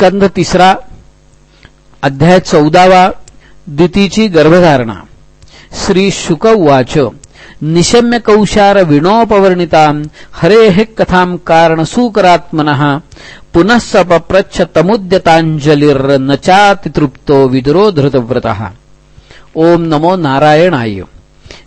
स्कंध तिसरा अध्याय चौदावा द्वितीची गर्भधारणा. श्री शुक उवाच निशम्य कौशार विणोपवर्णिता हरेः कथां कारणसूकरात्मनः पुनः सपप्रच्छ तमुद्यतांजलिर्न चातितृप्तो विदुरो धृतव्रत ओम नमो नारायणाय.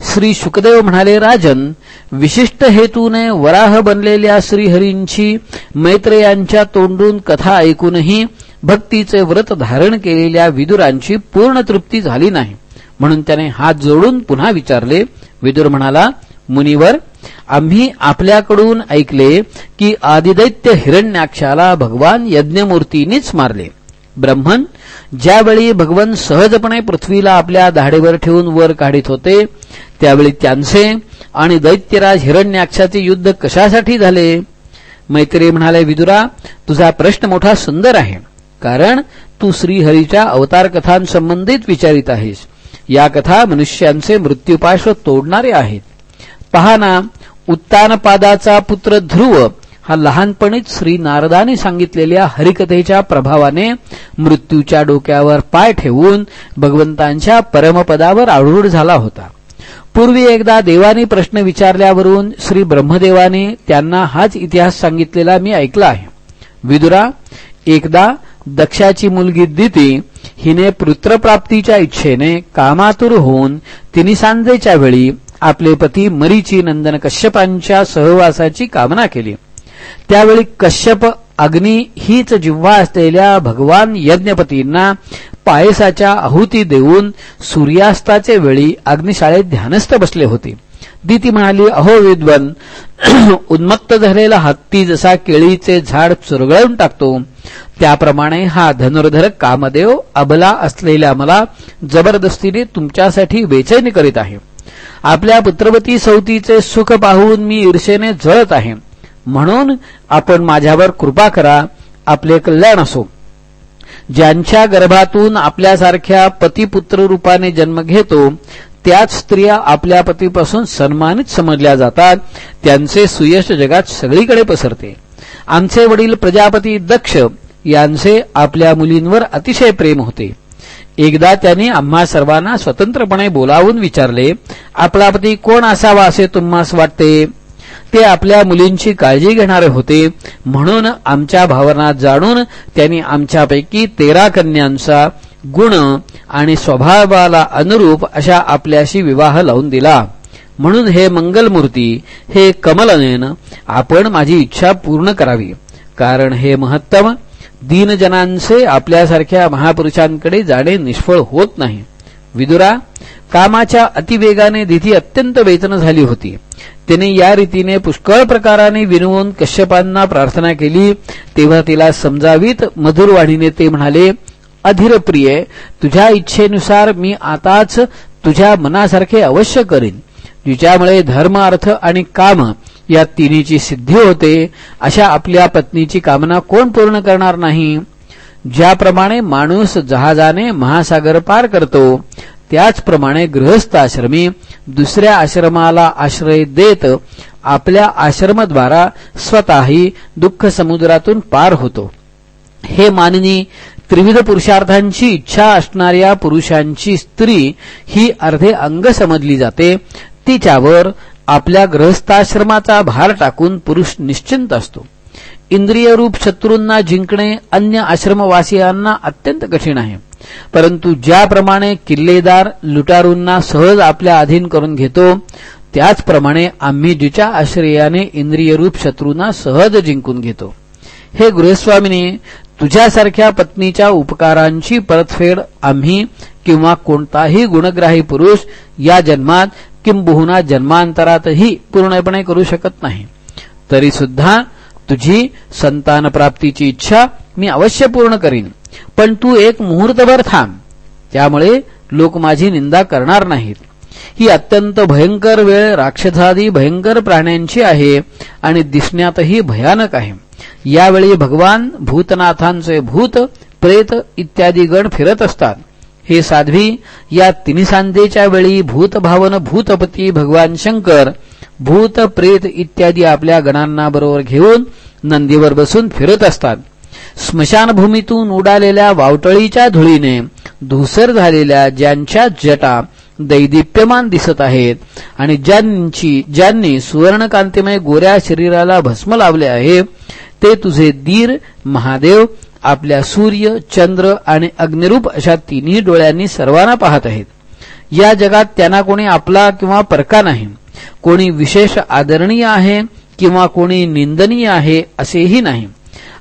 श्री शुकदेव म्हणाले राजन विशिष्ट हेतूने वराह बनलेल्या श्रीहरींची मैत्रेयांच्या तोंडून कथा ऐकूनही भक्तीचे व्रत धारण केलेल्या विदुरांची पूर्ण तृप्ती झाली नाही. म्हणून त्याने हात जोडून पुन्हा विचारले. विदुर म्हणाला मुनिवर आम्ही आपल्याकडून ऐकले की आदिदैत्य हिरण्याक्षाला भगवान यज्ञमूर्तीनीच मारले. ब्रह्मन ज्यावेळी भगवान सहजपणे पृथ्वीला आपल्या धाडेवर ठेवून वर काढित होते त्यावेळी त्यांचे आणि दैत्यराज हिरण्याक्षाचे युद्ध कशासाठी झाले? मैत्री म्हणाले विदुरा तुझा प्रश्न मोठा सुंदर आहे कारण तू श्रीहरीच्या अवतार कथांसंबंधित विचारित आहेस. या कथा मनुष्यांचे मृत्यूपार्श्व तोडणारे आहेत. पहा ना उत्तानपादाचा पुत्र ध्रुव हा लहानपणीच श्री नारदाने सांगितलेल्या हरिकथेच्या प्रभावाने मृत्यूच्या डोक्यावर पाय ठेवून भगवंतांच्या परमपदावर आढूढ झाला होता. पूर्वी एकदा देवानी प्रश्न विचारल्यावरून श्री ब्रह्मदेवाने त्यांना हाच इतिहास सांगितलेला मी ऐकला आहे. विदुरा एकदा दक्षाची मुलगी दिती हिने पुत्रप्राप्तीच्या इच्छेने कामातुर होऊन तिने सांजेच्या वेळी आपले पती मरीची नंदन कश्यपांच्या सहवासाची कामना केली. त्यावेळी कश्यप अग्नी हीच जिव्हा असलेल्या भगवान यज्ञपतींना पायसाच्या आहुती देऊन सूर्यास्ताचे वेळी अग्निशाळेत ध्यानस्थ बसले होते. दिती म्हणाली अहो विद्वन उन्मत्त झालेला हत्ती जसा केळीचे झाड चुरगळून टाकतो. त्याप्रमाणे हा धनुर्धर कामदेव अबला असलेल्या मला जबरदस्तीने तुमच्यासाठी बेचैनी करीत आहे. आपल्या पुत्रवती सवतीचे सुख पाहून मी ईर्षेने जळत आहे. म्हणून आपण माझ्यावर कृपा करा आपले कल्याण असो. ज्यांच्या गर्भातून आपल्यासारख्या पतीपुत्र रूपाने जन्म घेतो त्याच स्त्रिया आपल्या पतीपासून सन्मानित समजल्या जातात त्यांचे सुयश जगात सगळीकडे पसरते. आमचे वडील प्रजापती दक्ष यांचे आपल्या मुलींवर अतिशय प्रेम होते. एकदा त्यांनी आम्हा सर्वांना स्वतंत्रपणे बोलावून विचारले आपला पती कोण असावा असे तुम्हास वाटते? ते आपल्या मुलींची काळजी घेणारे होते. म्हणून आमच्या भावना जाणून त्यांनी आमच्यापैकी तेरा कन्यांचा गुण आणि स्वभावाला अनुरूप अशा आपल्याशी विवाह लावून दिला. म्हणून हे मंगलमूर्ती हे कमलनेन आपण माझी इच्छा पूर्ण करावी. कारण हे महत्तम दीनजनांचे आपल्यासारख्या महापुरुषांकडे जाणे निष्फळ होत नाही. विदुरा कामाच्या अतिवेगाने दिधी अत्यंत वेतन झाली होती. तिने या रीतीने पुष्कळ प्रकाराने विनवून कश्यपांना प्रार्थना केली. तेव्हा तिला समजावीत मधुरवाढीने ते म्हणाले अधिरप्रिय तुझ्या इच्छेनुसार मी आताच तुझ्या मनासारखे अवश्य करीन. जिच्यामुळे धर्म अर्थ आणि काम या तिन्हीची सिद्धी होते. अशा आपल्या पत्नीची कामना कोण पूर्ण करणार नाही? ज्याप्रमाणे माणूस जहाजाने महासागर पार करतो त्याचप्रमाणे गृहस्थ आश्रमी दुसऱ्या आश्रमाला आश्रय देत आपल्या आश्रमद्वारा स्वतःही दुःख समुद्रातून पार होतो. हे माननी त्रिविध पुरुषार्थांची इच्छा असणाऱ्या पुरुषांची स्त्री ही अर्धे अंग समजली जाते. तिच्यावर आपल्या गृहस्थाश्रमाचा भार टाकून पुरुष निश्चिंत असतो. इंद्रियरूप शत्रूंना जिंकणे अन्य आश्रमवासियांना अत्यंत कठीण आहे. परंतु ज्याप्रमाणे किल्लेदार लुटारूंना सहज आपल्या अधीन करून घेतो त्याचप्रमाणे आम्ही जिच्या आश्रयाने इंद्रियरूप शत्रूंना सहज जिंकून घेतो. हे गृहस्वामीने तुझ्यासारख्या पत्नीच्या उपकारांची परतफेड आम्ही किंवा कोणताही गुणग्राही पुरुष या जन्मात किंबहुना जन्मांतरातही पूर्णपणे करू शकत नाही. तरी सुद्धा तुझी संतान प्राप्तीची इच्छा मी अवश्य पूर्ण करीन. पण तू एक मुहूर्तभर थांब. त्यामुळे लोक माझी निंदा करणार नाहीत. ही अत्यंत भयंकर वेळ राक्षसादी भयंकर प्राण्यांची आहे आणि दिसण्यातही भयानक आहे. यावेळी भगवान भूतनाथांचे भूत प्रेत इत्यादी गण फिरत असतात. हे साध्वी या तिन्ही सांजेच्या वेळी भूतभावन भूतपती भगवान शंकर भूत प्रेत इत्यादी आपल्या गणांना बरोबर घेऊन नंदीवर बसून फिरत असतात. स्मशानभूमीतून उडालेल्या वावटळीच्या धुळीने धुसर झालेल्या ज्यांच्या जटा दैदिप्यमान दिसत आहेत आणि ज्यांची ज्यांनी सुवर्णकांतिमय गोऱ्या शरीराला भस्म लावले आहे ते तुझे दीर महादेव आपल्या सूर्य चंद्र आणि अग्निरूप अशा तिन्ही डोळ्यांनी सर्वांना पाहत आहेत. या जगात त्यांना कोणी आपला किंवा परका नाही. कोणी विशेष आदरणीय आहे किंवा कोणी निंदनीय आहे असेही नाही.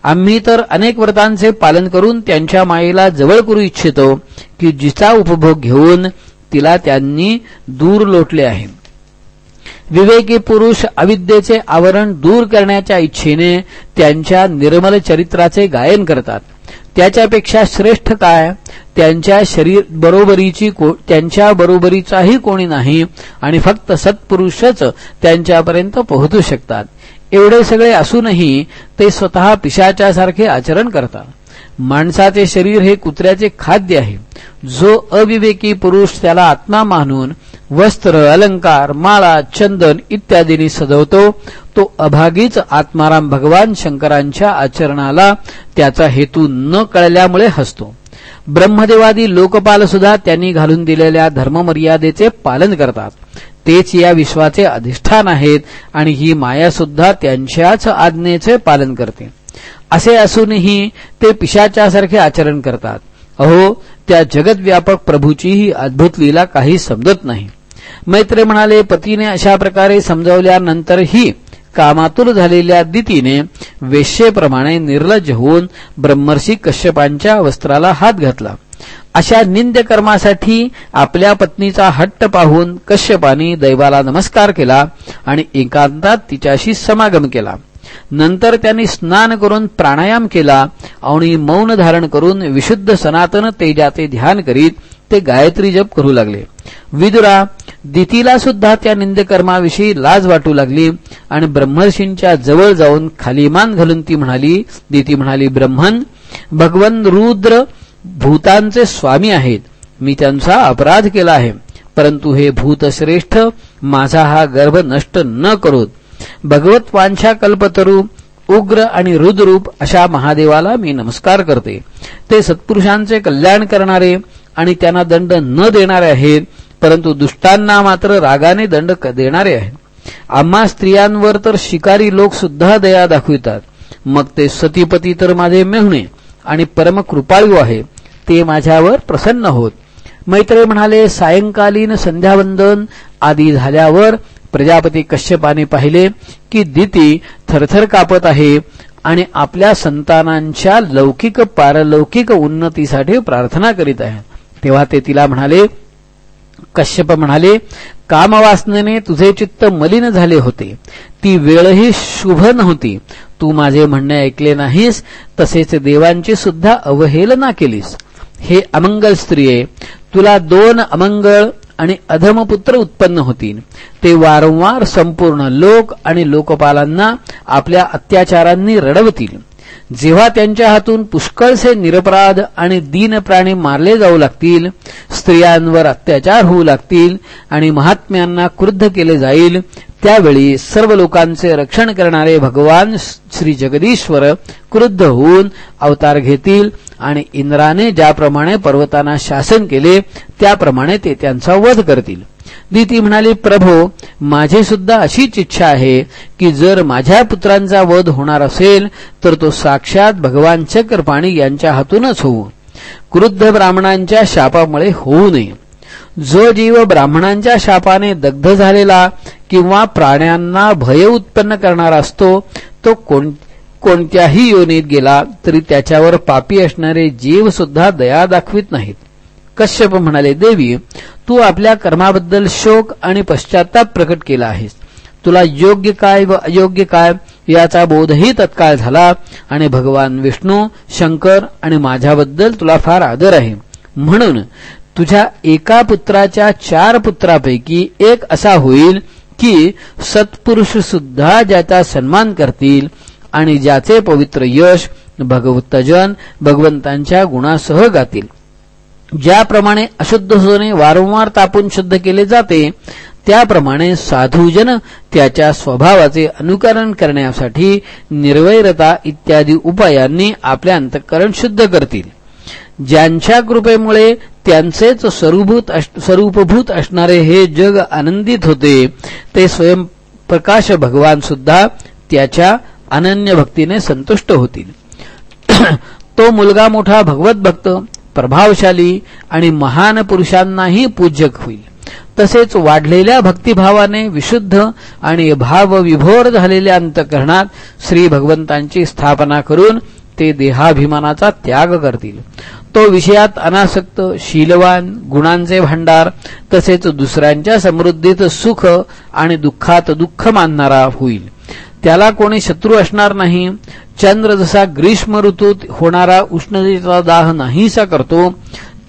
आम्ही तर अनेक व्रतांचे पालन करून त्यांच्या मायेला जवळ करू इच्छितो की जिचा उपभोग घेऊन तिला त्यांनी दूर लोटले आहे. विवेकी पुरुष अविद्येचे आवरण दूर करण्याच्या इच्छेने त्यांच्या निर्मल चरित्राचे गायन करतात. त्याच्यापेक्षा श्रेष्ठ काय? त्यांच्या शरीर बरोबरीची त्यांच्या बरोबरीचाही कोणी नाही आणि फक्त सत्पुरुषच त्यांच्यापर्यंत पोहोचू शकतात. एवढे सगळे असूनही ते स्वतः पिशाच्यासारखे आचरण करतात. माणसाचे शरीर हे कुत्र्याचे खाद्य आहे. जो अविवेकी पुरुष त्याला आत्मा मानून वस्त्र अलंकार माळा चंदन इत्यादींनी सजवतो. तो अभागीच आत्माराम भगवान शंकरांच्या आचरणाला त्याचा हेतू न कळल्यामुळे हसतो. ब्रह्मदेवादी लोकपाल सुद्धा त्यांनी घालून दिलेल्या धर्ममर्यादेचे पालन करतात. तेच या विश्वाचे अधिष्ठान आहेत आणि ही माया सुद्धा त्यांच्याच आज्ञेचे पालन करते. असे असूनही ते पिशाच्यासारखे आचरण करतात. अहो त्या जगदव्यापक प्रभूचीही अद्भुत लीला काही समजत नाही. मैत्र म्हणाले पतीने अशा प्रकारे समजावल्यानंतरही कामातुर झालेल्या दितीने वेश्येप्रमाणे निर्लज होऊन ब्रह्मर्षी कश्यपांच्या वस्त्राला हात घातला. अशा निंद्य कर्मासाठी आपल्या पत्नीचा हट्ट पाहून कश्यपानी दैवाला नमस्कार केला आणि एकांतात तिच्याशी समागम केला. नंतर त्यांनी स्नान करून प्राणायाम केला आणि मौन धारण करून विशुद्ध सनातन तेजाचे ध्यान करीत ते गायत्री जप करू लागले. विदुरा दितीला सुद्धा त्या निंदकर्माविषयी लाज वाटू लागली आणि ब्रह्मर्षींच्या जवळ जाऊन खालीमान घालून ती म्हणाली दिती म्हणाली ब्रह्मन भगवन रुद्र भूतांचे स्वामी आहेत. मी त्यांचा अपराध केला आहे. परंतु हे भूतश्रेष्ठ माझा हा गर्भ नष्ट न करोत. भगवत वांछा कल्पतरू उग्र आणि रुद्रूप अशा महादेवाला मी नमस्कार करते. ते सत्पुरुषांचे कल्याण करणारे आणि त्यांना दंड न देणारे आहेत. परंतु दुष्टांना मात्र रागाने दंड देणारे आहेत. आम्हा स्त्रियांवर तर शिकारी लोक सुद्धा दया दाखवितात. मग ते सतीपती तर माझे मेहुणे आणि परम कृपाळू आहे. ते माझ्यावर प्रसन्न होत. मैत्रे म्हणाले सायंकालीन संध्यावंदन आदी झाल्यावर प्रजापती कश्यपाने पाहिले की दिती थरथर कापत आहे आणि आपल्या संतानांच्या लौकिक पारलौकिक उन्नतीसाठी प्रार्थना करीत आहे. तेव्हा ते तिला म्हणाले कश्यप म्हणाले कामवासनेने तुझे चित्त मलिन झाले होते. ती वेळही शुभ नव्हती. तू माझे म्हणणे ऐकले नाहीस तसेच देवांची सुद्धा अवहेलना केलीस. हे अमंगल स्त्रिये तुला दोन अमंगळ आणि अधमपुत्र उत्पन्न होतील. ते वारंवार संपूर्ण लोक आणि लोकपालांना आपल्या अत्याचारांनी रडवतील. जेव्हा त्यांच्या हातून पुष्कळसे निरपराध आणि दीन प्राणी मारले जाऊ लागतील स्त्रियांवर अत्याचार होऊ लागतील आणि महात्म्यांना क्रुद्ध केले जाईल त्यावेळी सर्व लोकांचे रक्षण करणारे भगवान श्री जगदीश्वर क्रुद्ध होऊन अवतार घेतील आणि इंद्राने ज्याप्रमाणे पर्वतांना शासन केले त्याप्रमाणे ते त्यांचा वध करतील. दिती म्हणाली प्रभो माझी सुद्धा अशीच इच्छा आहे की जर माझ्या पुत्रांचा वध होणार असेल तर तो साक्षात भगवान चक्रपाणी यांच्या हातूनच होऊ. क्रुद्ध ब्राह्मणांच्या शापामुळे होऊ नये. जो जीव ब्राह्मणांच्या शापाने दग्ध झालेला किंवा प्राण्यांना भय उत्पन्न करणारा असतो तो कोण कोणत्याही योनीत गेला तरी त्याच्यावर पापी असणारे जीव सुद्धा दया दाखवित नाहीत. कश्यप म्हणाले देवी तू आपल्या कर्माबद्दल शोक आणि पश्चाताप प्रकट केला आहेस. तुला योग्य काय व अयोग्य काय याचा बोधही तत्काळ झाला आणि भगवान विष्णू शंकर आणि माझ्याबद्दल तुला फार आदर आहे. म्हणून तुझ्या एका पुत्राच्या चार पुत्रापैकी एक असा होईल की सत्पुरुष सुद्धा ज्याचा सन्मान करतील आणि ज्याचे पवित्र यश भगवतजन भगवंतांच्या गुणासह गातील. ज्याप्रमाणे अशुद्ध सोने वारंवार तापून शुद्ध केले जाते त्याप्रमाणे साधूजन त्याच्या स्वभावाचे अनुकरण करण्यासाठी निर्वैरता इत्यादी उपायांनी आपले अंतःकरण शुद्ध करतील. ज्यांच्या कृपेमुळे त्यांचेच स्वरूभूत स्वरूपभूत असणारे हे जग आनंदित होते ते स्वयंप्रकाश भगवान सुद्धा त्याच्या अनन्य भक्तीने संतुष्ट होतील. तो मुलगा मोठा भगवत भक्त प्रभावशाली आणि महान पुरुषांनाही पूज्यक होईल. तसेच वाढलेल्या भक्तिभावाने विशुद्ध आणि भावविभोर झालेल्या अंतकरणात श्री भगवंतांची स्थापना करून ते देहाभिमानाचा त्याग करतील. तो विषयात अनासक्त शीलवान गुणांचे भांडार तसेच दुसऱ्यांच्या समृद्धीत सुख आणि दुःखात दुःख मानणारा होईल. त्याला कोणी शत्रू असणार नाही. चंद्र जसा ग्रीष्म ऋतूत होणारा उष्णतेचा दाह नाहीसा करतो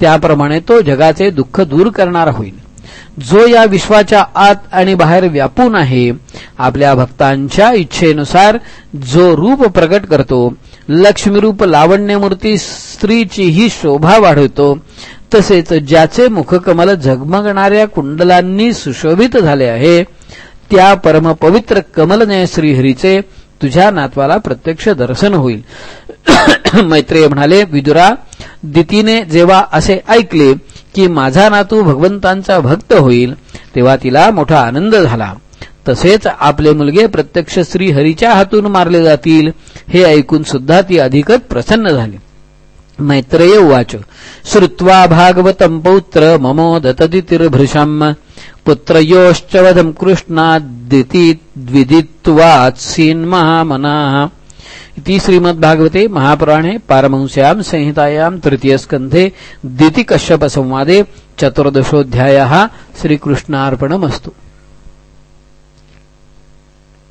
त्याप्रमाणे तो जगाचे दुःख दूर करणारा होईल. जो या विश्वाच्या आत आणि बाहेर व्यापून आहे आपल्या भक्तांच्या इच्छेनुसार जो रूप प्रकट करतो लक्ष्मीरूप लावण्यमूर्ती स्त्रीचीही शोभा वाढवतो तसेच ज्याचे मुखकमल झगमगणाऱ्या कुंडलांनी सुशोभित झाले आहे त्या परमपवित्र कमलने श्रीहरीचे तुझ्या नातवाला प्रत्यक्ष दर्शन होईल. मैत्रेय म्हणाले विदुरा दितीने जेव्हा असे ऐकले की माझा नातू भगवंतांचा भक्त होईल तेव्हा तिला मोठा आनंद झाला. तसेच आपले मुलगे प्रत्यक्ष श्रीहरीच्या हातून मारले जातील हे ऐकून सुद्धा ती अधिकच प्रसन्न झाली. मैत्रेय उवाच श्रुत्वा भागवतं पौत्र ममोदतदितिर्भृशम् पुत्रयोश्च वधम् कृष्णाद्दिति द्विदित्वात्सीन्महामनाः इति श्रीमद्भागवते महापुराणे पारमंस्यां संहितायां तृतीयस्कन्धे दितिकश्यपसंवादे चतुर्दशोऽध्यायः। श्रीकृष्णार्पणमस्तु।